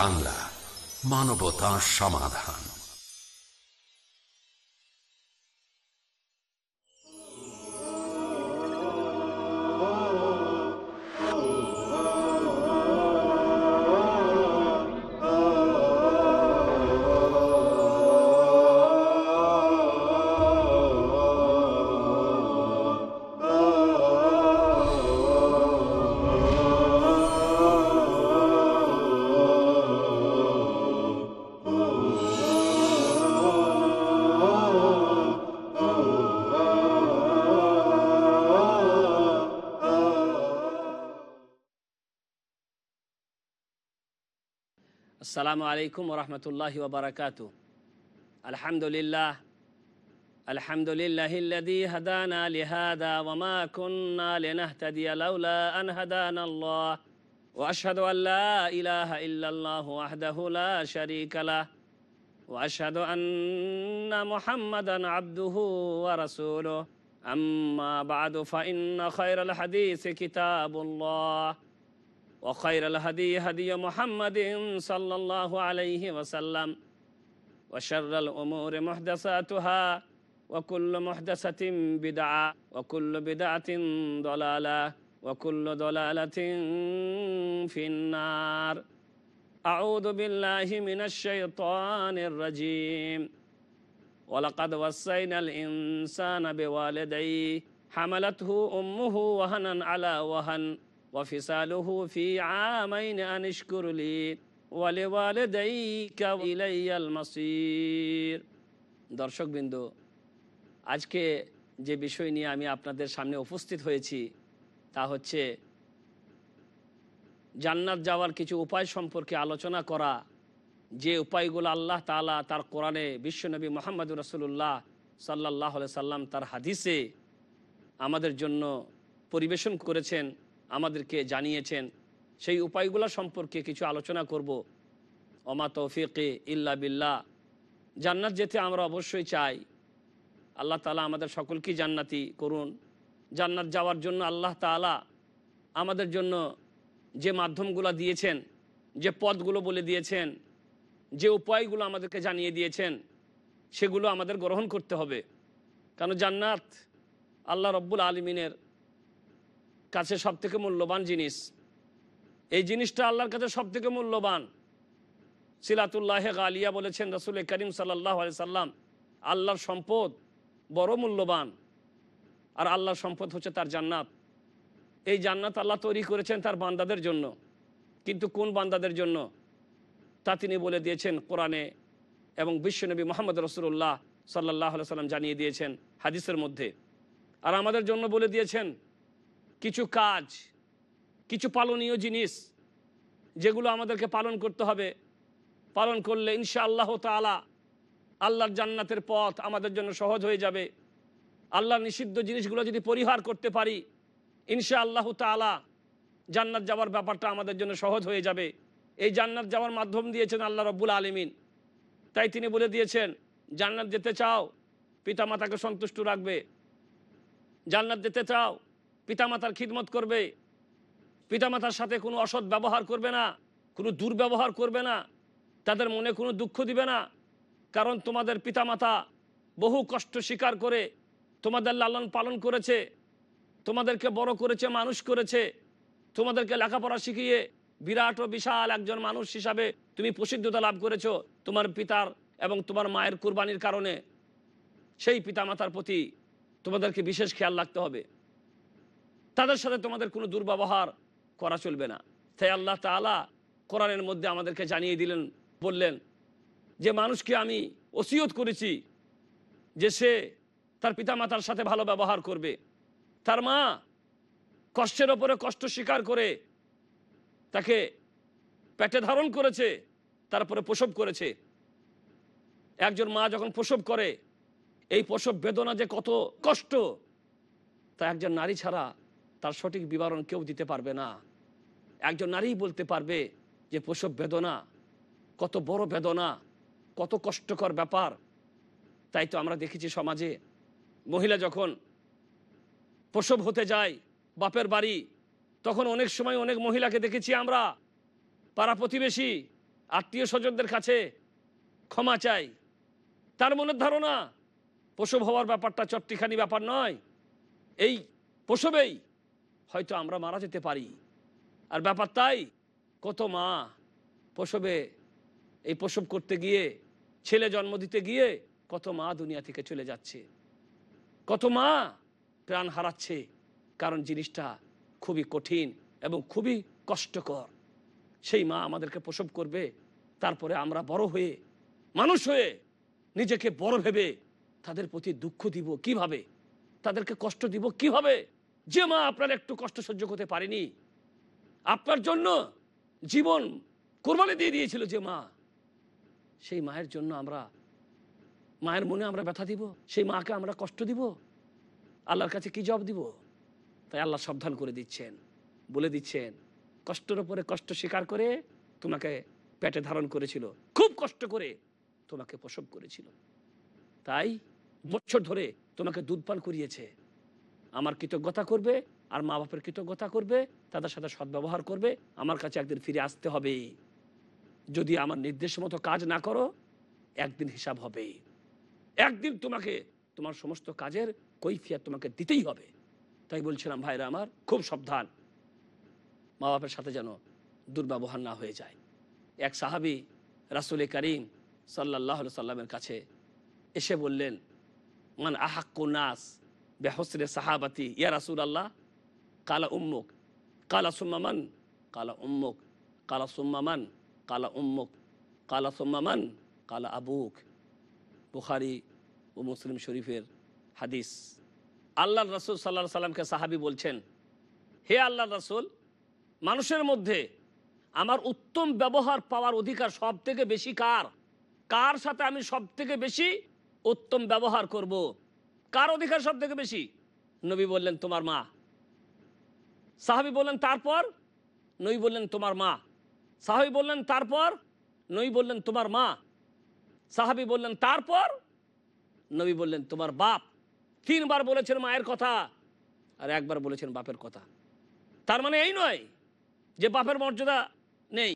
বাংলা মানবতা সমাধান। السلام عليكم ورحمة الله وبركاته. الحمد لله الحمد لله الذي هدانا لهذا وما كنا لنهتدي لولا أن هدانا الله. وأشهد أن لا إله إلا الله وحده لا شريك له. وأشهد أن محمدا عبده ورسوله. أما بعد فإن خير الحديث كتاب الله. وخير الهدي هدي محمد صلى الله عليه وسلم وشر الأمور محدثاتها وكل محدثة بدعة وكل بدعة ضلالة وكل ضلالة في النار. أعوذ بالله من الشيطان الرجيم. ولقد وصينا الإنسان بوالديه حملته أمه وهنا على وهن. وفصاله في عامين أن اشكر لي ولوالديك إلي المصير দর্শক বিন্দু আজকে যে বিষয় নিয়ে আমি আপনাদের সামনে উপস্থিত হয়েছি তা হচ্ছে জান্নাত যাওয়ার কিছু উপায় সম্পর্কে আলোচনা করা যে উপায়গুলো আল্লাহ তালা তার কোরআনে বিশ্বনবী মোহাম্মদ রসুল্লাহ সাল্লাহ সাল্লাম তার হাদিসে আমাদের জন্য পরিবেশন করেছেন আমাদেরকে জানিয়েছেন। সেই উপায়গুলো সম্পর্কে কিছু আলোচনা করব। অমা তৌফিকে ইল্লা বিল্লাহ। জান্নাত যেতে আমরা অবশ্যই চাই। আল্লাহ তালা আমাদের সকলকেই জান্নাতি করুন। জান্নাত যাওয়ার জন্য আল্লাহ তালা আমাদের জন্য যে মাধ্যমগুলো দিয়েছেন, যে পদগুলো বলে দিয়েছেন, যে উপায়গুলো আমাদেরকে জানিয়ে দিয়েছেন, সেগুলো আমাদের গ্রহণ করতে হবে। কারণ জান্নাত আল্লাহ রব্বুল আলমিনের কাছে সব থেকে মূল্যবান জিনিস। এই জিনিসটা আল্লাহর কাছে সব থেকে মূল্যবান। সিলাতুল্লাহ গালিয়া বলেছেন রসুল করিম সাল্লাহ সাল্লাম, আল্লাহর সম্পদ বড় মূল্যবান। আর আল্লাহর সম্পদ হচ্ছে তার জান্নাত। এই জান্নাত আল্লাহ তৈরি করেছেন তার বান্দাদের জন্য। কিন্তু কোন বান্দাদের জন্য? তা তিনি বলে দিয়েছেন কোরআনে এবং বিশ্বনবী মোহাম্মদ রসুল্লাহ সাল্লাহ সাল্লাম জানিয়ে দিয়েছেন হাদিসের মধ্যে। আর আমাদের জন্য বলে দিয়েছেন কিছু কাজ, কিছু পালনীয় জিনিস যেগুলো আমাদেরকে পালন করতে হবে। পালন করলে ইনশা আল্লাহ তালা আল্লাহর জান্নাতের পথ আমাদের জন্য সহজ হয়ে যাবে। আল্লাহর নিষিদ্ধ জিনিসগুলো যদি পরিহার করতে পারি ইনশা আল্লাহ তালা জান্নাত যাওয়ার ব্যাপারটা আমাদের জন্য সহজ হয়ে যাবে। এই জান্নাত যাওয়ার মাধ্যম দিয়েছেন আল্লাহ রব্বুল আলমিন। তাই তিনি বলে দিয়েছেন, জান্নাত যেতে চাও, পিতামাতাকে সন্তুষ্ট রাখবে। জান্নাত যেতে চাও পিতামাতার খিদমত করবে। পিতামাতার সাথে কোনো অসৎ ব্যবহার করবে না, কোনো দুর্ব্যবহার করবে না, তাদের মনে কোনো দুঃখ দিবে না। কারণ তোমাদের পিতামাতা বহু কষ্ট স্বীকার করে তোমাদের লালন পালন করেছে, তোমাদেরকে বড় করেছে, মানুষ করেছে। তোমাদেরকে লেখাপড়া শিখিয়ে বিরাট ও বিশাল একজন মানুষ হিসাবে তুমি প্রসিদ্ধতা লাভ করেছ তোমার পিতার এবং তোমার মায়ের কুরবানির কারণে। সেই পিতামাতার প্রতি তোমাদেরকে বিশেষ খেয়াল রাখতে হবে। তাদের সাথে তোমাদের কোনো দুর্ব্যবহার করা চলবে না। তাই আল্লাহ তালা কোরআনের মধ্যে আমাদেরকে জানিয়ে দিলেন, বললেন যে, মানুষকে আমি ওসিয়ত করেছি যে, সে তার পিতামাতার সাথে ভালো ব্যবহার করবে। তার মা কষ্টের ওপরে কষ্ট স্বীকার করে তাকে পেটে ধারণ করেছে তারপরে প্রসব করেছে। একজন মা যখন প্রসব করে, এই প্রসব বেদনা যে কত কষ্ট, তা একজন নারী ছাড়া তার সঠিক বিবরণ কেউ দিতে পারবে না। একজন নারী বলতে পারবে যে, প্রসব বেদনা, কত বড় বেদনা, কত কষ্টকর ব্যাপার। তাই তো আমরা দেখেছি সমাজে মহিলা যখন প্রসব হতে যায় বাপের বাড়ি, তখন অনেক সময় অনেক মহিলাকে দেখেছি আমরা, পাড়া প্রতিবেশী, আত্মীয় স্বজনদের কাছে ক্ষমা চাই। তার মনের ধারণা, প্রসব হওয়ার ব্যাপারটা চট্টিখানি ব্যাপার নয়। এই প্রসবেই হয়তো আমরা মারা যেতে পারি। আর ব্যাপার তাই, কত মা প্রসবে এই প্রসব করতে গিয়ে, ছেলে জন্ম দিতে গিয়ে কত মা দুনিয়া থেকে চলে যাচ্ছে। কত মা প্রাণ হারাচ্ছে, কারণ জিনিসটা খুবই কঠিন এবং খুবই কষ্টকর। সেই মা আমাদেরকে প্রসব করবে, তারপরে আমরা বড় হয়ে, মানুষ হয়ে নিজেকে বড় ভেবে তাদের প্রতি দুঃখ দিব কীভাবে? তাদেরকে কষ্ট দিব কীভাবে? যে মা আপনার একটু কষ্ট সহ্য করতে পারেনি, আপনার জন্য জীবন কোরবানি দিয়ে দিয়েছিল যে মা। সেই মায়ের জন্য আমরা, মায়ের মনে আমরা ব্যথা দিব, সেই মাকে আমরা কষ্ট দিব, আল্লাহর কাছে কি জব দিব? তাই আল্লাহ সাবধান করে দিচ্ছেন, বলে দিচ্ছেন, কষ্টের ওপরে কষ্ট স্বীকার করে তোমাকে পেটে ধারণ করেছিল, খুব কষ্ট করে তোমাকে প্রসব করেছিল। তাই বছর ধরে তোমাকে দুধ পান করিয়েছে আমার কৃতজ্ঞতা করবে, আর মা বাপের কৃতজ্ঞতা করবে, তাদের সাথে সদ্ব্যবহার করবে, আমার কাছে একদিন ফিরে আসতে হবে। যদি আমার নির্দেশ মতো কাজ না করো, একদিন হিসাব হবে। একদিন তোমাকে, তোমার সমস্ত কাজের কৈফিয়াত তোমাকে দিতেই হবে। তাই বলছিলাম, ভাইরা আমার, খুব সাবধান। মা বাপের সাথে যেন দুর্ব্যবহার না হয়ে যায়। এক সাহাবি, রাসুল করিম সাল্লাহ সাল্লামের কাছে এসে বললেন, মান আহাক্কু নাস বেহসরে সাহাবাতি ইয়া রাসুল আল্লাহ কালা উম্মুক কালা সুম্মামান কালা উম্মুক কালা সুম্মামান কালা উম্মুক কালা সুম্মামান কালা আবুক বুখারি ও মুসলিম শরীফের হাদিস আল্লাহ রসুল সাল্লাহ সাল্লামকে সাহাবি বলছেন, হে আল্লাহ রসুল, মানুষের মধ্যে আমার উত্তম ব্যবহার পাওয়ার অধিকার সব থেকে বেশি কার? কার সাথে আমি সব থেকে বেশি উত্তম ব্যবহার করব। কার অধিকার সব থেকে বেশি? নবী বললেন, তোমার মা। সাহাবি বললেন, তারপর? নই বললেন, তোমার মা। সাহাবি বললেন, তারপর? নই বললেন, তোমার মা। সাহাবি বললেন, তারপর? নবী বললেন, তোমার বাপ। তিনবার বলেছেন মায়ের কথা আর একবার বলেছেন বাপের কথা। তার মানে এই নয় যে বাপের মর্যাদা নেই।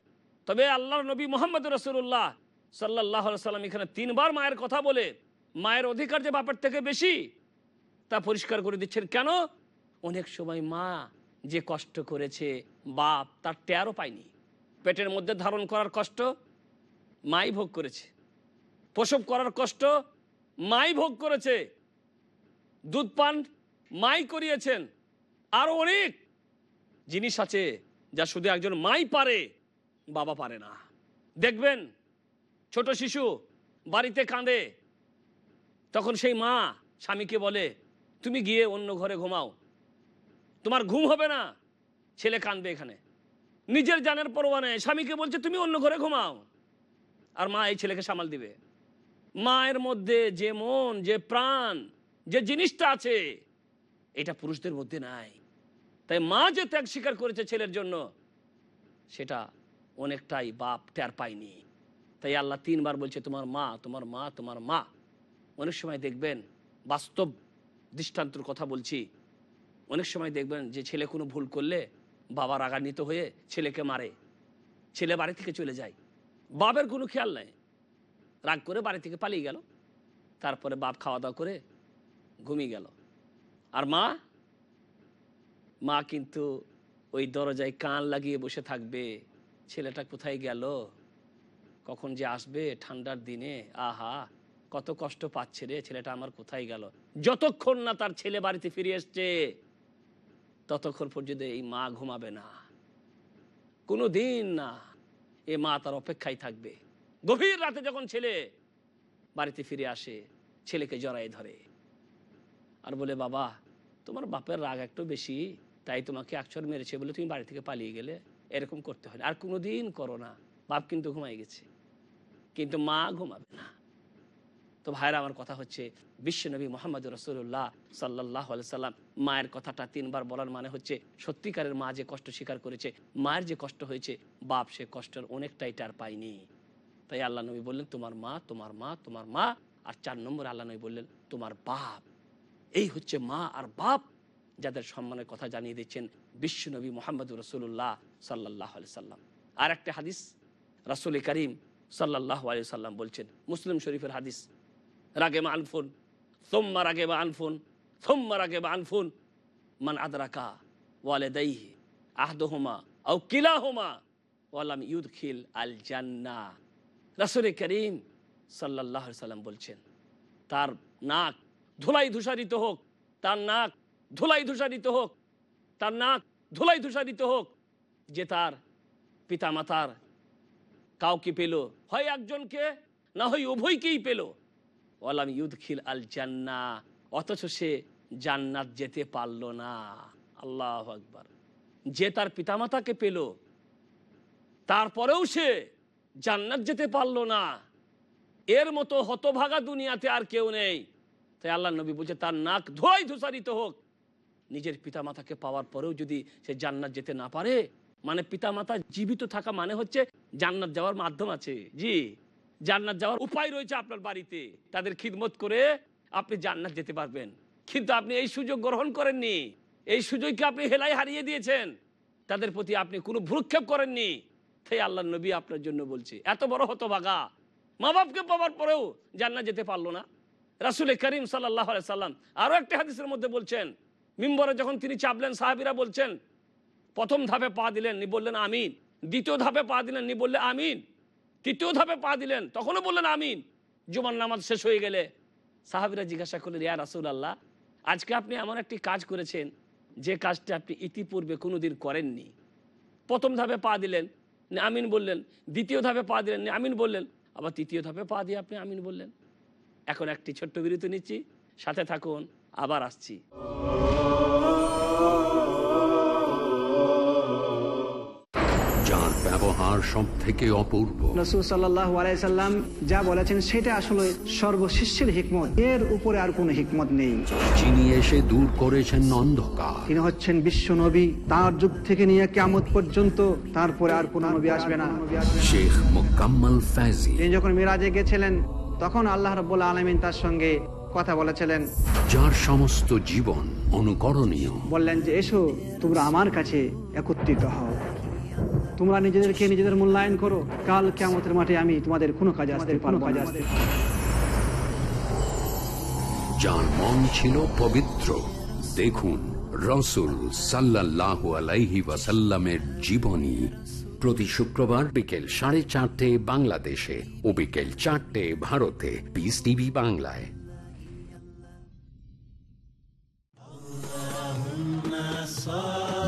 তবে আল্লাহ নবী মোহাম্মদ রসুল্লাহ সাল্লাহ সাল্লাম এখানে তিনবার মায়ের কথা বলে মায়ের অধিকার যে বাপের থেকে বেশি, তা পরিষ্কার করে দিচ্ছেন। কেন? অনেক সময় মা যে কষ্ট করেছে, বাপ তার টেয়ারও পায়নি। পেটের মধ্যে ধারণ করার কষ্ট মাই ভোগ করেছে। প্রসব করার কষ্ট মাই ভোগ করেছে। দুধ পান মাই করিয়েছেন। আরও অনেক জিনিস আছে যা শুধু একজন মাই পারে, বাবা পারে না। দেখবেন, ছোট শিশু বাড়িতে কাঁদে তখন সেই মা স্বামীকে বলে, তুমি গিয়ে অন্য ঘরে ঘুমাও। তোমার ঘুম হবে না। ছেলে কাঁদবে এখানে। নিজের জানের পরোয়া নেই। স্বামীকে বলছে, তুমি অন্য ঘরে ঘুমাও। আর মা এই ছেলেকে সামাল দিবে। মায়ের মধ্যে যে মন, যে প্রাণ, যে জিনিসটা আছে, এটা পুরুষদের মধ্যে নাই। তাই মা যে ত্যাগ স্বীকার করেছে ছেলের জন্য, সেটা অনেকটাই বাপ টের পায়নি। তাই আল্লাহ তিনবার বলছে, তোমার মা তোমার মা তোমার মা। অনেক সময় দেখবেন বাস্তব দৃষ্টান্তর কথা বলছি। অনেক সময় দেখবেন যে ছেলে কোনো ভুল করলে বাবা রাগান্বিত হয়ে ছেলেকে মারে। ছেলে বাড়ি থেকে চলে যায়। বাপের কোনো খেয়াল নেই। রাগ করে বাড়ি থেকে পালিয়ে গেল। তারপরে বাপ খাওয়া দাওয়া করে ঘুমিয়ে গেল। আর মা? মা কিন্তু ওই দরজায় কান লাগিয়ে বসে থাকবে। ছেলেটা কোথায় গেল? কখন যে আসবে ঠান্ডার দিনে? আহা! কত কষ্ট পাচ্ছে রে, ছেলেটা আমার কোথায় গেল? যতক্ষণ না তার ছেলে বাড়িতে ফিরে এসছে, ততক্ষণ পর্যন্ত এই মা ঘুমাবে না। কোনো দিন না এ মা তার অপেক্ষায় থাকবে। গভীর রাতে যখন ছেলে বাড়িতে ফিরে আসে, ছেলেকে জড়াই ধরে। আর বলে, বাবা, তোমার বাপের রাগ একটু বেশি, তাই তোমাকে একচর মেরেছে বলে তুমি বাড়ি থেকে পালিয়ে গেলে। এরকম করতে হয় আর কোনো দিন করো না। বাপ কিন্তু ঘুমাই গেছে। কিন্তু মা ঘুমাবে না। তো ভাইরা আমার কথা হচ্ছে বিশ্বনবী মোহাম্মদ রসুল্লাহ সাল্লাহ সাল্লাম। মায়ের কথাটা তিনবার বলার মানে হচ্ছে, সত্যিকারের মা যে কষ্ট স্বীকার করেছে, মায়ের যে কষ্ট হয়েছে, বাপ সে কষ্টের অনেকটাই টার পায়নি। তাই আল্লাহ নবী বললেন, তোমার মা তোমার মা তোমার মা। আর চার নম্বর আল্লাহ নবী বললেন, তোমার বাপ। এই হচ্ছে মা আর বাপ যাদের সম্মানের কথা জানিয়ে দিচ্ছেন বিশ্বনবী মোহাম্মদ রসুল্লাহ সাল্লাহ সাল্লাম। আর একটা হাদিস রাসুল করিম সাল্লাহ আলি সাল্লাম বলছেন, মুসলিম শরীফের হাদিস। রাগে মা আনফুন, সোম্মা রাগে বা আনফুন, সোম্মা রাগে বা আনফুন, মান আদরাকা ওয়ালে দাইহি আহদোহমা আউ কিলাহমা ওয়ালাম ইউদ খিল আল জান্না। রাসুল করিম সাল্লাহ সাল্লাম বলছেন, তার নাক ধুলাই ধূসারিত হোক, তার নাক ধুলাই ধূসারিত হোক, তার নাক ধুলাই ধূসারিত হোক, যে তার পিতামাতার কাউকে পেল, হয় একজনকে, না হয় উভয়কেই পেল ওয়ালাম ইউদখিল আল জান্না, অথচ সে জান্নাত যেতে পারল না। আল্লাহ আকবার। যে তার পিতামাতাকে পেল, তারপরেও সে জান্নাত যেতে পারল না। এর মতো হতভাগা দুনিয়াতে আর কেউ নেই। তাই আল্লাহ নবী বলছে, তার নাক ধোয়াই ধূসারিত হোক। নিজের পিতামাতাকে পাওয়ার পরেও যদি সে জান্নাত যেতে না পারে মানে পিতামাতা জীবিত থাকা মানে হচ্ছে জান্নাত যাওয়ার মাধ্যম আছে। জি। জান্নাত যাওয়ার উপায় রয়েছে আপনার বাড়িতে। তাদের খিদমত করে আপনি জান্নাত যেতে পারবেন। কিন্তু আপনি এই সুযোগ গ্রহণ করেননি। এই সুযোগকে আপনি হেলাই হারিয়ে দিয়েছেন। তাদের প্রতি আপনি কোনো ভ্রুক্ষেপ করেননি। তাই আল্লাহ নবী আপনার জন্য বলছে, এত বড় হতভাগা। মা বাপকে পাওয়ার পরেও জান্নাত যেতে পারল না। রাসুল করিম সাল্লাহ সাল্লাম আরও একটা হাদিসের মধ্যে বলছেন, মিম্বরে যখন তিনি চাপলেন, সাহাবিরা বলছেন, প্রথম ধাপে পা দিলেন নি বললেন, আমিন। দ্বিতীয় ধাপে পা দিলেন নি বললে, আমিন। তৃতীয় ধাপে পা দিলেন, তখনও বললেন আমিন। জুমার নামাজ শেষ হয়ে গেলে সাহাবিরা জিজ্ঞাসা করলেন, ইয়া রাসুল আল্লাহ আজকে আপনি এমন একটি কাজ করেছেন যে কাজটা আপনি ইতিপূর্বে কোনোদিন করেননি। প্রথম ধাপে পা দিলেন আমিন বললেন। দ্বিতীয় ধাপে পা দিলেন আমিন বললেন। আবার তৃতীয় ধাপে পা দিয়ে আপনি আমিন বললেন। এখন একটি ছোট্ট বিরতি নিচ্ছি, সাথে থাকুন, আবার আসছি। ব্যবহার সব থেকে অপূর্ব। রসুল সাল্লাহ আলাইসাল্লাম যা বলেছেন সেটা আসলে সর্বশিষ্যের হিকমত। এর উপরে আর কোনো হিকমত নেই। যিনি এসে দূর করেছেন অন্ধকার। তিনি হচ্ছেন বিশ্ব নবী। তার যুগ থেকে নিয়ে কেমত পর্যন্ত তারপরে আর কোনো নবী আসবে না। শেখ মোকাম্মল ফ্যাজি। তিনি যখন মিরাজে গেছিলেন তখন আল্লাহ রব্বুল আলমিন তার সঙ্গে কথা বলেছিলেন। যার সমস্ত জীবন অনুকরণীয়। বললেন যে এসো তোমরা আমার কাছে একত্রিত হও। তোমরা নিজেদেরকে নিজেদের মূল্যায়ন করো। কাল কেমতের মাঠে আমি তোমাদের কোনো কাজে আসতে কোনো কাজে আসতে যার মন ছিল পবিত্র দেখুন রসুল সাল্লাহ আলাইহি ওয়াসাল্লামের জীবনী প্রতি শুক্রবার বিকেল সাড়ে চারটে বাংলাদেশে ও বিকেল চারটে ভারতে পিস টিভি বাংলায়।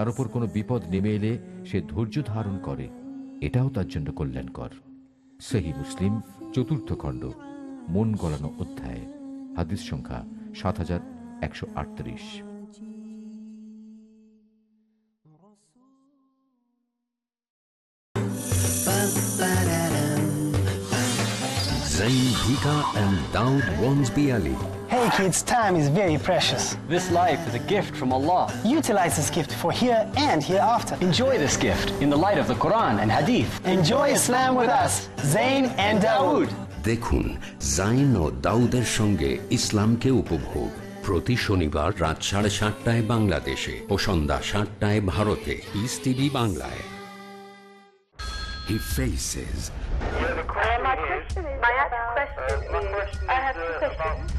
তার উপর কোনো বিপদ নেমে এলে সে ধৈর্য ধারণ করে। এটাও তার জন্য কল্যাণকর। সেহী মুসলিম, চতুর্থ খণ্ড, মন গলানো অধ্যায়, হাদিস সংখ্যা সাত হাজার একশো আটত্রিশ। Zain Hika and Daud Wansby Ali. Hey kids, time is very precious. This life is a gift from Allah. Utilize this gift for here and hereafter. Enjoy this gift in the light of the Quran and Hadith. Enjoy Islam with us, Zain and Dawood. দেখুন জাইন ও দাউদের সঙ্গে ইসলামকে উপভোগ প্রতি শনিবার রাত সাড়ে সাতটায় বাংলাদেশে ও সন্ধ্যা সাতটায় ভারতে পিস টিভি বাংলায় He faces, My question is my question is, I have two questions.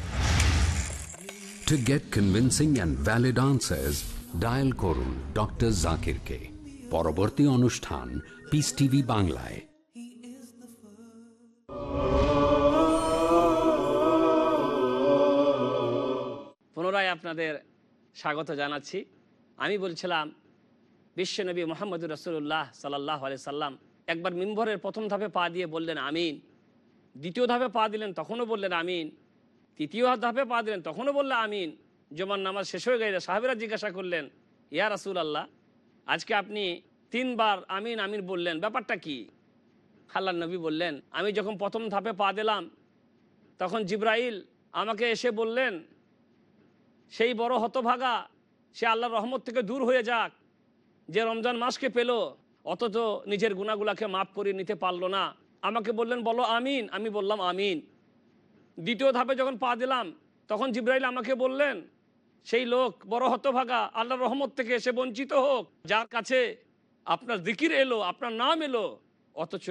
To get convincing and valid answers, dial করুন ডক্টর জাকিরকে পরবর্তী অনুষ্ঠান পিস টিভি বাংলায় পুনরায় আপনাদের স্বাগত জানাচ্ছি। আমি বলছিলাম বিশ্বনবী মোহাম্মদুর রসুল্লাহ সাল্লাহ আলি সাল্লাম একবার মিম্বরের প্রথম ধাপে পা দিয়ে বললেন আমিন। দ্বিতীয় ধাপে পা দিলেন তখনও বললেন আমিন। তৃতীয় ধাপে পা দিলেন, তখনও বললেন আমিন। জমান নামাজ শেষ হয়ে গেলে সাহেবেরা জিজ্ঞাসা করলেন, ইয়া রাসুল আল্লাহ আজকে আপনি তিনবার আমিন আমিন বললেন, ব্যাপারটা কি? আল্লাহ নবী বললেন, আমি যখন প্রথম ধাপে পা দিলাম, তখন জিব্রাইল আমাকে এসে বললেন, সেই বড় হতভাগা, সে আল্লাহর রহমত থেকে দূর হয়ে যাক, যে রমজান মাসকে পেল, অথচ নিজের গুণাগুলাকে মাফ করে নিতে পারল না। আমাকে বললেন, বলো আমিন, আমি বললাম আমিন। দ্বিতীয় ধাপে যখন পা দিলাম, তখন জিব্রাইল আমাকে বললেন, সেই লোক বড় হতভাগা, আল্লাহর রহমত থেকে সে বঞ্চিত হোক। যার কাছে আপনার দিকির এলো, আপনার নাম এলো, অথচ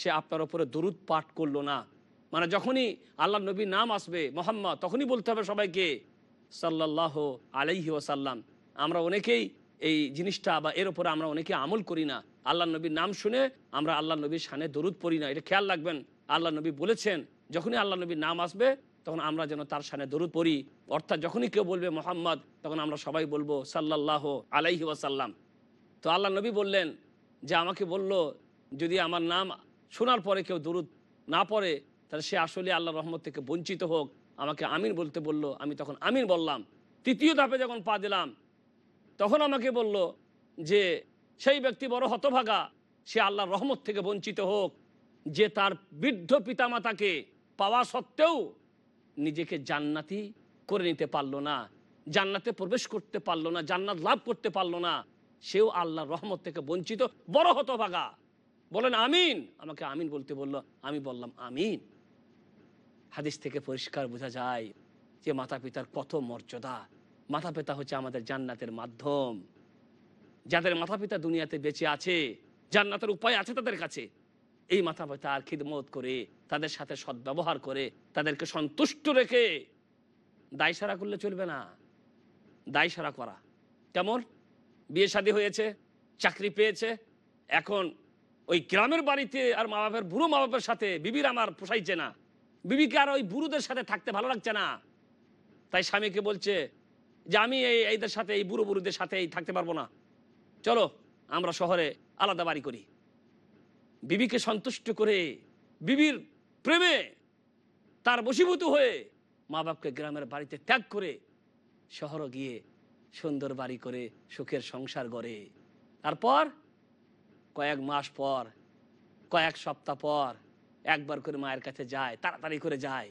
সে আপনার ওপরে দরুদ পাঠ করল না। মানে যখনই আল্লাহ নবীর নাম আসবে, মোহাম্মদ, তখনই বলতে হবে সবাইকে সাল্লাহ আলাইহি ওসাল্লাম আমরা অনেকেই এই জিনিসটা বা এর উপরে আমরা অনেকে আমল করি না। আল্লাহ নবীর নাম শুনে আমরা আল্লাহ নবীর সানে দরুদ পড়ি না। এটা খেয়াল রাখবেন আল্লাহ নবী বলেছেন যখনই আল্লাহ নবীর নাম আসবে, তখন আমরা যেন তার সামনে দরুদ পড়ি। অর্থাৎ যখনই কেউ বলবে মোহাম্মদ, তখন আমরা সবাই বলব সাল্লাহ আলাইহি ওয়াসাল্লাম। তো আল্লাহ নবী বললেন যে, আমাকে বলল, যদি আমার নাম শোনার পরে কেউ দরুদ না পড়ে, তাহলে সে আসলে আল্লাহ রহমত থেকে বঞ্চিত হোক। আমাকে আমিন বলতে বলল, আমি তখন আমিন বললাম। তৃতীয় ধাপে যখন পা দিলাম, তখন আমাকে বলল যে, সেই ব্যক্তি বড় হতভাগা, সে আল্লাহর রহমত থেকে বঞ্চিত হোক, যে তার বৃদ্ধ পিতামাতাকে পাওয়া সত্ত্বেও নিজেকে জান্নাতি করে নিতে পারল না, জান্নাতে প্রবেশ করতে পারল না, জান্নাত লাভ করতে পারল না, সেও আল্লাহর রহমত থেকে বঞ্চিত। বড় হতভাগা। বলেন, আমিন। আমাকে আমিন বলতে বলল। আমি বললাম, আমিন। হাদিস থেকে পরিষ্কার বোঝা যায় যে মাতা পিতার কত মর্যাদা। মাতা পিতা হচ্ছে আমাদের জান্নাতের মাধ্যম। যাদের মাতা পিতা দুনিয়াতে বেঁচে আছে, জান্নাতের উপায় আছে তাদের কাছে। এই মাতা পিতার খিদমত করে, তাদের সাথে সদ্ব্যবহার করে, তাদেরকে সন্তুষ্ট রেখে দায় সারা করলে চলবে না। দায় সারা করা। কেমন? বিয়ে শাদী হয়েছে, চাকরি পেয়েছে, এখন ওই গ্রামের বাড়িতে আর মা বাপের বুড়ো মা বাপের সাথে বিবির আমার পোষাইছে না। বিবিকে আর ওই বুড়োদের সাথে থাকতে ভালো লাগছে না। তাই স্বামীকে বলছে যে, আমি এই, এইদের সাথে, এই বুড়ো বুড়োদের সাথে এই থাকতে পারব না। চলো, আমরা শহরে আলাদা বাড়ি করি। বিবিকে সন্তুষ্ট করে বিবির প্রেমে তার বশীভূত হয়ে মা বাপকে গ্রামের বাড়িতে ত্যাগ করে শহরে গিয়ে সুন্দর বাড়ি করে সুখের সংসার গড়ে। তারপর কয়েক মাস পর, কয়েক সপ্তাহ পর একবার করে মায়ের কাছে যায়, তাড়াতাড়ি করে যায়।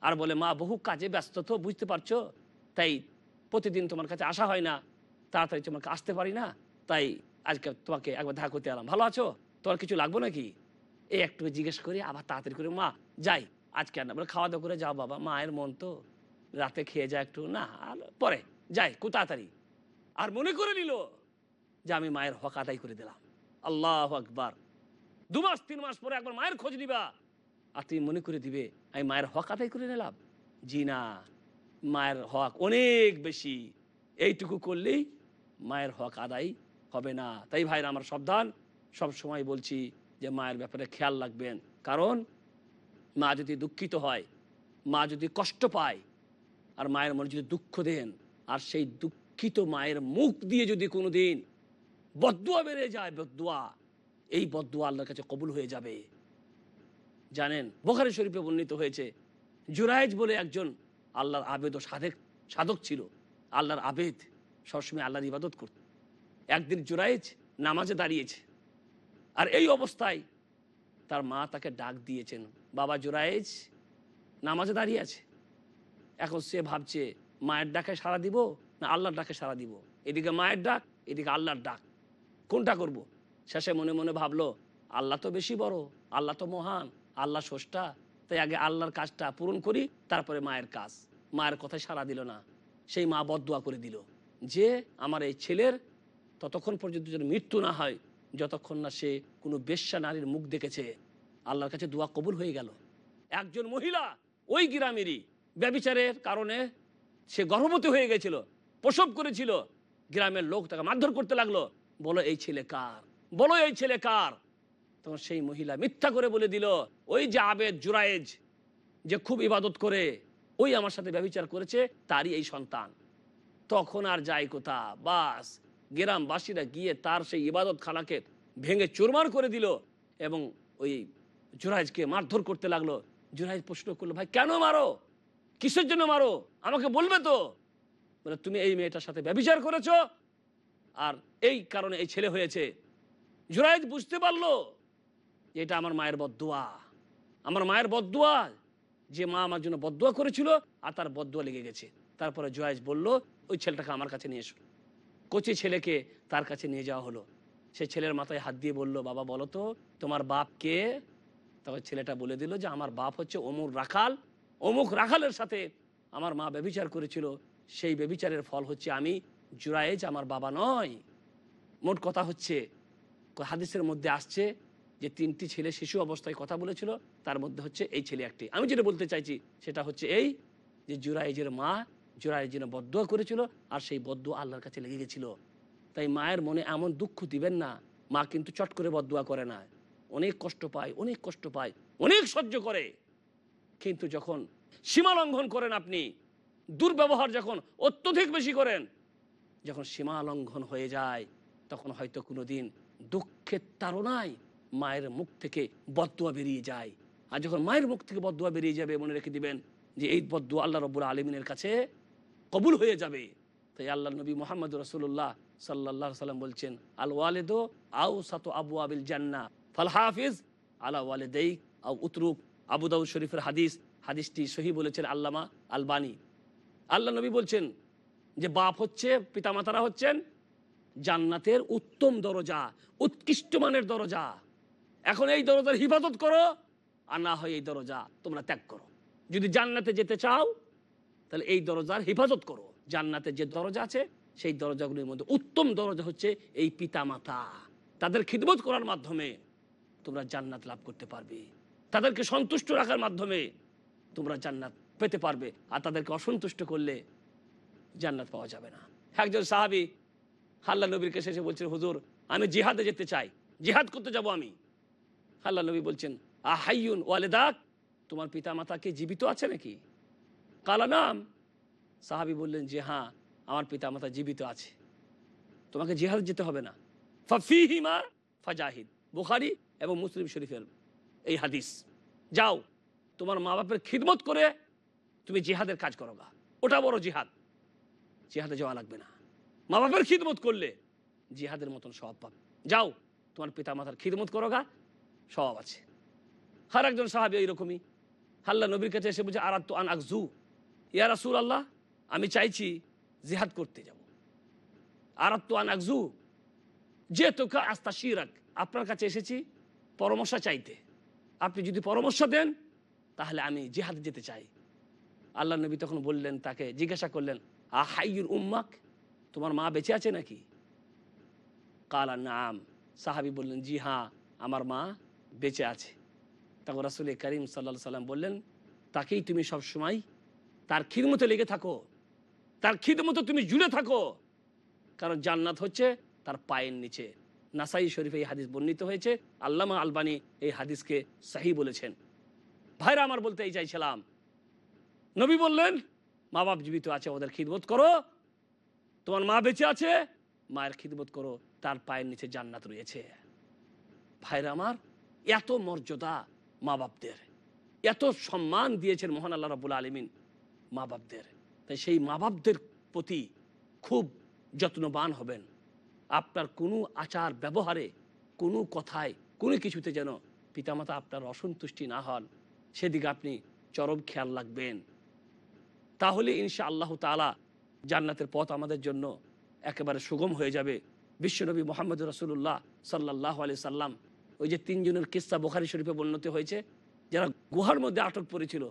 আর বলে, মা, বহু কাজে ব্যস্ত তো, বুঝতে পারছ? তাই প্রতিদিন তোমার কাছে আসা হয় না। তাড়াতাড়ি তোমাকে আসতে পারি না। তাই আজকে তোমাকে একবার দেখা করতে এলাম। ভালো আছো? তোমার কিছু লাগবো নাকি? এই একটু জিজ্ঞেস করি, আবার তাড়াতাড়ি করে, মা, যাই, আজকে আর না, বলে খাওয়া দাওয়া করে যাও বাবা, মায়ের মন তো, রাতে খেয়ে যায় একটু, না, আর পরে, যাই খুব তাড়াতাড়ি। আর মনে করে নিল যে আমি মায়ের হক আদায় করে দিলাম। আল্লাহ আকবার। দু মাস, তিন মাস পরে একবার মায়ের খোঁজ নিবা। আর তুমি মনে করে দিবে, আমি মায়ের হক আদায় করে নিলাম? জি না, মায়ের হক অনেক বেশি। এইটুকু করলেই মায়ের হক আদায় হবে না। তাই ভাইরা, আমার সাবধান। সব সময় বলছি যে মায়ের ব্যাপারে খেয়াল রাখবেন। কারণ মা যদি দুঃখিত হয়, মা যদি কষ্ট পায়, আর মায়ের মনে যদি দুঃখ দেন, আর সেই দুঃখিত মায়ের মুখ দিয়ে যদি কোনো দিন বদুয়া বেড়ে যায় বদুয়া এই বদুয়া আল্লাহর কাছে কবুল হয়ে যাবে। জানেন, বোখারি শরীফে বর্ণিত হয়েছে, জুরাইজ বলে একজন আল্লাহর আবেদ ও সাধক সাধক ছিল। আল্লাহর আবেদ সবসময় আল্লাহর ইবাদত করত। একদিন জুরাইজ নামাজে দাঁড়িয়েছে। আর এই অবস্থায় তার মা তাকে ডাক দিয়েছেন, বাবা জুরাইজ নামাজে দাঁড়িয়ে আছে। এখন সে ভাবছে, মায়ের ডাকে সাড়া দিব না আল্লাহর ডাকে সাড়া দিব? এদিকে মায়ের ডাক, এদিকে আল্লাহর ডাক। কোনটা করব। শেষে মনে মনে ভাবলো, আল্লাহ তো বেশি বড়, আল্লাহ তো মহান, আল্লাহ স্রষ্টা। তাই আগে আল্লাহর কাজটা পূরণ করি, তারপরে মায়ের কাজ। মায়ের কথায় সাড়া দিল না। সেই মা বদুয়া করে দিল, যে আমার এই ছেলের ততক্ষণ পর্যন্ত যেন মৃত্যু না হয় যতক্ষণ না সে কোনো বেশ্যা নারীর মুখ দেখেছে, আল্লাহর কাছে দোয়া কবুল হয়ে গেল। একজন মহিলা ওই গ্রামেরই। ব্যবিচারের কারণে সে গর্ভবতী হয়ে গেছিল, প্রসব করেছিল। গ্রামের লোক তাকে মারধর করতে লাগল। বলো, এই ছেলে কার? বলো, এই ছেলে কার? তখন সেই মহিলা মিথ্যা করে বলে দিল, ওই যে আবেদ জুরায়েজ যে খুব ইবাদত করে, ওই আমার সাথে ব্যবচার করেছে, তারই এই সন্তান। তখন আর যাই কোথা? বাস গ্রামবাসীরা গিয়ে তার সেই ইবাদত খানাকে ভেঙে চুরমার করে দিল এবং ওই জুরাইজকে মারধর করতে লাগল। জুরাইজ প্রশ্ন করল, ভাই, কেন মারো? কিসের জন্য মারো? আমাকে বলবে তো? বলে, তুমি এই মেয়েটার সাথে ব্যবচার করেছ আর এই কারণে এই ছেলে হয়েছে। জুরাইজ বুঝতে পারল যে এটা আমার মায়ের বদুয়া আমার মায়ের বদুয়া যে মা আমার জন্য বদুয়া করেছিল আর তার বদুয়া লেগে গেছে। তারপরে জয়েজ বলল, ওই ছেলেটাকে আমার কাছে নিয়ে এসো। কচি ছেলেকে তার কাছে নিয়ে যাওয়া হলো। সে ছেলের মাথায় হাত দিয়ে বলল, বাবা, বলো তো, তোমার বাপ কে? তখন ছেলেটা বলে দিল যে, আমার বাপ হচ্ছে অমুক রাখাল। অমুক রাখালের সাথে আমার মা ব্যবিচার করেছিল। সেই ব্যবিচারের ফল হচ্ছে আমি, জুরায়েজ আমার বাবা নয়। মোট কথা হচ্ছে, হাদিসের মধ্যে আসছে যে, তিনটি ছেলে শিশু অবস্থায় কথা বলেছিল, তার মধ্যে হচ্ছে এই ছেলে একটি। আমি যেটা বলতে চাইছি, সেটা হচ্ছে এই যে জুরাইজের মা জুরাইজের বদুয়া করেছিল আর সেই বদুয়া আল্লাহর কাছে লেগে গেছিল। তাই মায়ের মনে এমন দুঃখ দিবেন না। মা কিন্তু চট করে বদুয়া করে না। অনেক কষ্ট পায়, অনেক কষ্ট পায়, অনেক সহ্য করে। কিন্তু যখন সীমা লঙ্ঘন করেন আপনি, দুর্ব্যবহার যখন অত্যধিক বেশি করেন, যখন সীমা লঙ্ঘন হয়ে যায়, তখন হয়তো কোনোদিন দুঃখের তাড়নায় মায়ের মুখ থেকে বদুয়া বেরিয়ে যায়। আর যখন মায়ের মুখ থেকে বদুয়া বেরিয়ে যাবে, মনে রেখে দিবেন যে এই বদুয়া আল্লাহ রব্বুল আলমিনের কাছে কবুল হয়ে যাবে। তাই আল্লাহ নবী মোহাম্মদ রসুল্লাহ সাল্লাহ সাল্লাম বলছেন, আল ওয়ালেদো আউ সাতো আবু আবিল জান্না, ফাল হাফিজ আলা ওয়ালেদেই আউ উতরুক। আবু দাউদ শরীফের হাদিস, হাদিসটি সহি বলেছেন আল্লামা আলবানী। আল্লাহ নবী বলছেন যে, বাপ হচ্ছে, পিতামাতারা হচ্ছেন জান্নাতের উত্তম দরজা, উৎকৃষ্ট মানের দরজা। এখন এই দরজার হিফাজত করো, আর না হয় এই দরজা তোমরা ত্যাগ করো। যদি জান্নাতে যেতে চাও তাহলে এই দরজার হেফাজত করো। জান্নাতে যে দরজা আছে, সেই দরজাগুলির মধ্যে উত্তম দরজা হচ্ছে এই পিতামাতা। তাদের খিদমত করার মাধ্যমে তোমরা জান্নাত লাভ করতে পারবে। তাদেরকে সন্তুষ্ট রাখার মাধ্যমে তোমরা জান্নাত পেতে পারবে। আর তাদেরকে অসন্তুষ্ট করলে জান্নাত পাওয়া যাবে না। একজন সাহাবি হাল্লা নবীর কাছে এসে বলছেন, হুজুর, আমি জিহাদে যেতে চাই। জিহাদ করতে যাব আমি। আল্লাহ নবী বলছেন, আহাইয়ুন ওয়ালেদাক, তোমার পিতা মাতা কি জীবিত আছে নাকি? কালা নাম। সাহাবি বললেন যে হ্যাঁ আমার পিতা মাতা জীবিত আছে। তোমাকে জিহাদ যেতে হবে না। ফিহিমা ফাজাহিদ। বুখারি এবং মুসলিম শরীফের এই হাদিস। যাও, তোমার মা বাপের খিদমত করে তুমি জিহাদের কাজ করো গা। ওটা বড় জিহাদ। জিহাদে যাওয়া লাগবে না। মা বাপের খিদমত করলে জিহাদের মতন স্বভাব পাবে। যাও, তোমার পিতা মাতার খিদমত করো গা। স্বভাব আছে। আর একজন সাহাবি এইরকমই হাল্লা নবীর কাছে এসে বলছে আরাত আন আকজু ইয়া রাসুল আল্লাহ আমি চাইছি জিহাদ করতে যাব। আরাত আন আকজু যে তোকে আস্তা শিরাক আপনার কাছে এসেছি পরামর্শ চাইতে। আপনি যদি পরামর্শ দেন, তাহলে আমি জিহাদ যেতে চাই। আল্লাহ নবী তখন বললেন, তাকে জিজ্ঞাসা করলেন, আ হাইয়ুর উম্মাক, তোমার মা বেঁচে আছে নাকি? কালা, নাম। সাহাবি বললেন, জি হ্যাঁ আমার মা বেঁচে আছে। তখন রাসুল করিম সাল্লা সাল্লাম বললেন, তাকেই তুমি সব সময় তার খিদমতে লেগে থাকো। তার খিদমতো তুমি জুড়ে থাকো। কারণ জান্নাত হচ্ছে তার পায়ের নিচে। নাসাই শরীফে এই হাদিস বর্ণিত হয়েছে। আল্লামা আলবানী এই হাদিসকে সাহি বলেছেন। ভাইরা আমার বলতে এই চাইছিলাম। নবী বললেন, মা বাপ জীবিত আছে, ওদের খিদমত করো। তোমার মা বেঁচে আছে, মায়ের খিদমত করো। তার পায়ের নিচে জান্নাত রয়েছে। ভাইরা আমার, এত মর্যাদা মা বাপদের। এত সম্মান দিয়েছেন মহান আল্লাহ রাবুল আলমিন। মা বাপদের তাই সেই মা বাপদের প্রতি খুব যত্নবান হবেন। আপনার কোনো আচার ব্যবহারে, কোনো কথায়, কোনো কিছুতে যেন পিতামাতা আপনার অসন্তুষ্টি না হন, সেদিকে আপনি চরম খেয়াল রাখবেন। তাহলে ইনশা আল্লাহ তালা জান্নাতের পথ আমাদের জন্য একেবারে সুগম হয়ে যাবে। বিশ্বনবী মোহাম্মদ রসুল্লাহ সাল্লাহ আলি সাল্লাম ওই যে তিনজনের কিস্তা বোখারি শরীফে বর্ণিত হয়েছে, যারা গুহার মধ্যে আটক পড়েছিল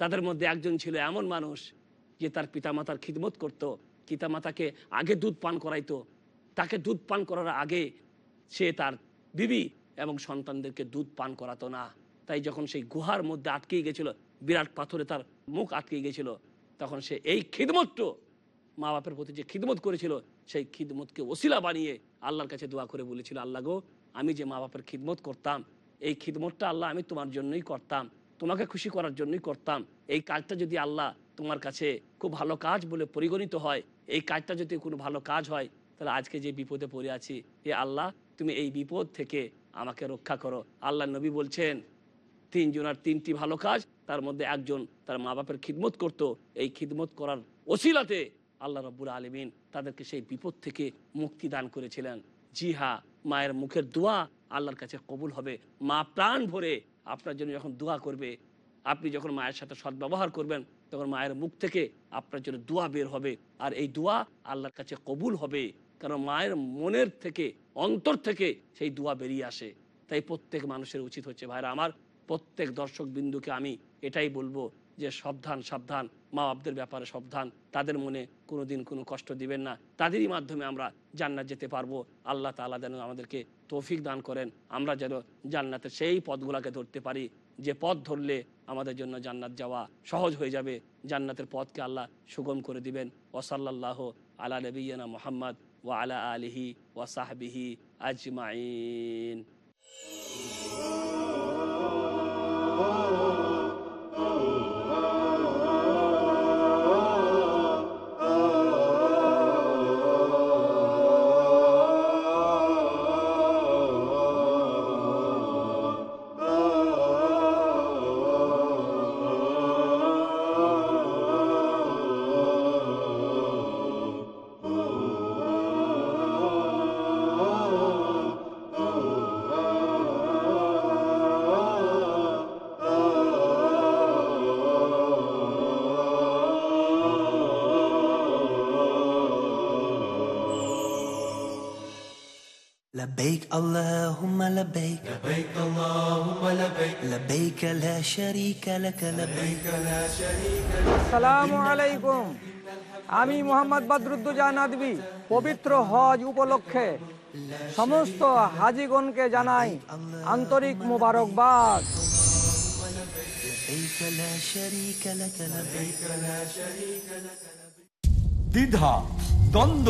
তাদের মধ্যে একজন ছিল এমন মানুষ যে তার পিতামাতার খিদমত করত, পিতামাতাকে আগে দুধ পান করাইতো। তাকে দুধ পান করার আগে সে তার বিবি এবং সন্তানদেরকে দুধ পান করাতো না। তাই যখন সেই গুহার মধ্যে আটকে গেছিল, বিরাট পাথরে তার মুখ আটকে গেছিল, তখন সে এই খিদমতটো মা বাপের প্রতি যে খিদমত করেছিল, সেই খিদমতকে ওসিলা বানিয়ে আল্লাহর কাছে দোয়া করে বলেছিল, আল্লাহ গো, আমি যে মা বাপের খিদমত করতাম, এই খিদমতটা আল্লাহ আমি তোমার জন্যই করতাম। তোমাকে খুশি করার জন্যই করতাম। এই কাজটা যদি আল্লাহ তোমার কাছে খুব ভালো কাজ বলে পরিগণিত হয়, এই কাজটা যদি কোনো ভালো কাজ হয়, তাহলে আজকে যে বিপদে পড়ে আছি এ আল্লাহ, তুমি এই বিপদ থেকে আমাকে রক্ষা করো। আল্লাহ নবী বলছেন তিনজনের তিনটি ভালো কাজ, তার মধ্যে একজন তার মা বাপের খিদমত করত। এই খিদমত করার ওসিলাতে আল্লাহ রব্বুল আলমিন তাদেরকে সেই বিপদ থেকে মুক্তি দান করেছিলেন। জি হ্যাঁ মায়ের মুখের দোয়া আল্লাহর কাছে কবুল হবে। মা প্রাণ ভরে আপনার জন্য যখন দোয়া করবে, আপনি যখন মায়ের সাথে সদ্ব্যবহার করবেন, তখন মায়ের মুখ থেকে আপনার জন্য দোয়া বের হবে। আর এই দোয়া আল্লাহর কাছে কবুল হবে, কারণ মায়ের মনের থেকে, অন্তর থেকে সেই দোয়া বেরিয়ে আসে। তাই প্রত্যেক মানুষের উচিত হচ্ছে, ভাইরা আমার প্রত্যেক দর্শক বিন্দুকে আমি এটাই বলব যে সাবধান সাবধান। মা বাপদের ব্যাপারে সাবধান তাদের মনে কোনো দিন কোনো কষ্ট দিবেন না তাদেরই মাধ্যমে আমরা জান্নাত যেতে পারব আল্লাহ তাআলা যেন আমাদেরকে তৌফিক দান করেন আমরা যেন জান্নাতের সেই পথগুলোকে ধরতে পারি যে পথ ধরলে আমাদের জন্য জান্নাত যাওয়া সহজ হয়ে যাবে জান্নাতের পথকে আল্লাহ সুগম করে দিবেন ওসাল্লাহ আলা নবীনা মোহাম্মদ ওয়া আলা আলিহি ওয়া সাহবিহি আজমাইন لبيك اللهم لبيك لبيك اللهم لبيك لبيك لا شريك لك لبيك لا شريك আসসালামু আলাইকুম আমি মোহাম্মদ বদরুদ্দোজা নাদবি পবিত্র হজ উপলক্ষে সমস্ত হাজিগণকে জানাই আন্তরিক মোবারকবাদ لبيك لا شريك لك لبيك لا شريك لك দ্বিধা দ্বন্দ্ব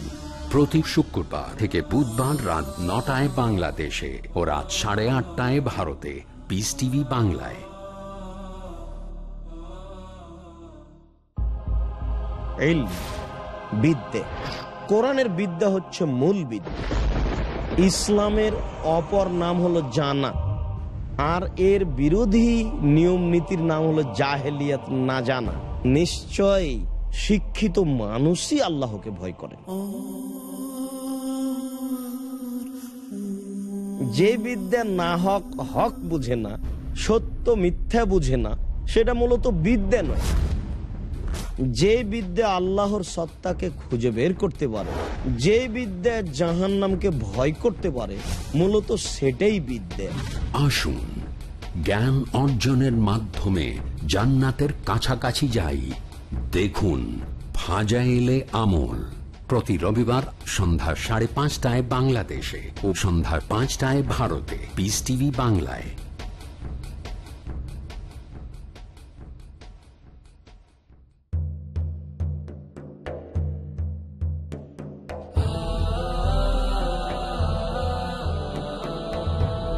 প্রতি শুক্রবার থেকে বুধবার রাত নটায় বাংলাদেশে ও রাত সাড়ে আটটায় ভারতে। পিস টিভি বাংলায়। বিদ্যে। কোরআনের বিদ্যা হচ্ছে মূল বিদ্যা। ইসলামের অপর নাম হলো জানা আর এর বিরোধী নিয়ম নীতির নাম হলো জাহেলিয়াত না জানা। নিশ্চয় শিক্ষিত মানুষই আল্লাহকে ভয় করে। যে বিদ্যা না হক হক বুঝে না, সত্য মিথ্যা বুঝে না, সেটা মূলত বিদ্যা নয়। যে বিদ্যা আল্লাহর সত্তাকে খুঁজে বের করতে পারে, যে বিদ্যা জাহান নামকে ভয় করতে পারে, মূলত সেটাই বিদ্যা। আসুন, জ্ঞান অর্জনের মাধ্যমে জান্নাতের কাছাকাছি যাই। দেখুন, ফাজাইলে আমল প্রতি রবিবার সন্ধ্যা সাড়ে পাঁচটায় বাংলাদেশে ও সন্ধ্যা পাঁচটায় ভারতে। পিস টিভি বাংলায়।